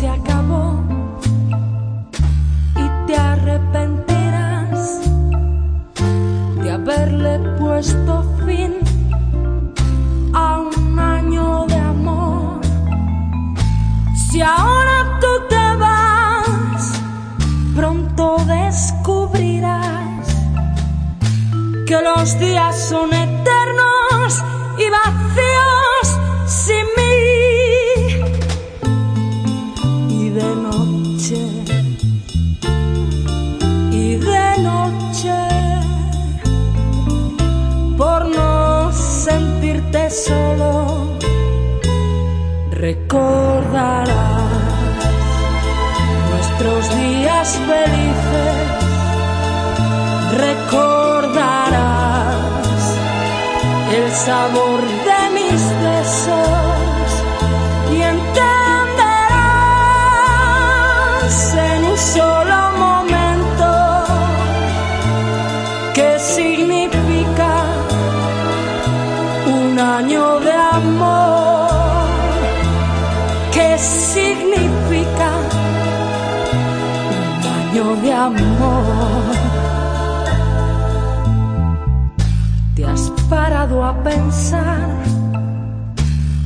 se acabó y te arrepentirás de haberle puesto fin a un año de amor. Si ahora tú te vas, pronto descubrirás que los días son eternos sentirte solo, recordarás nuestros días felices, recordarás el sabor de año de amor, qué significa un año de amor. ¿Te has parado a pensar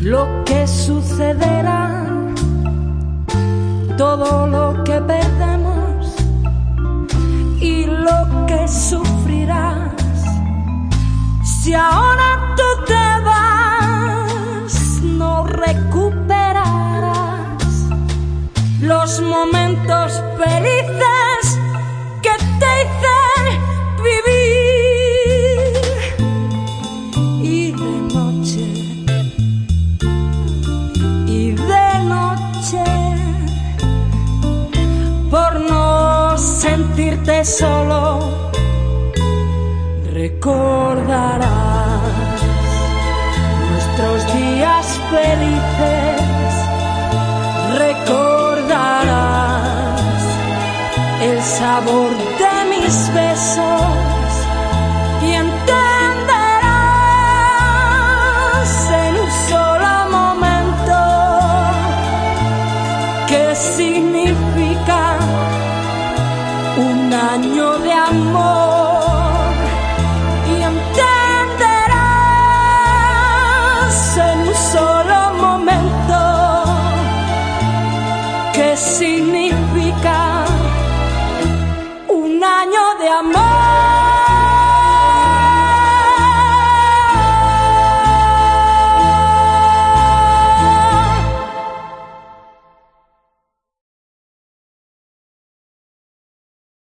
lo que sucederá? Todo lo que perdemos y lo que sufrirás. Si ahora recuperarás los momentos felices que te hice vivir. Y de noche, y de noche, por no sentirte solo, recordarás nuestros días felices, recordarás el sabor de mis besos que sin mí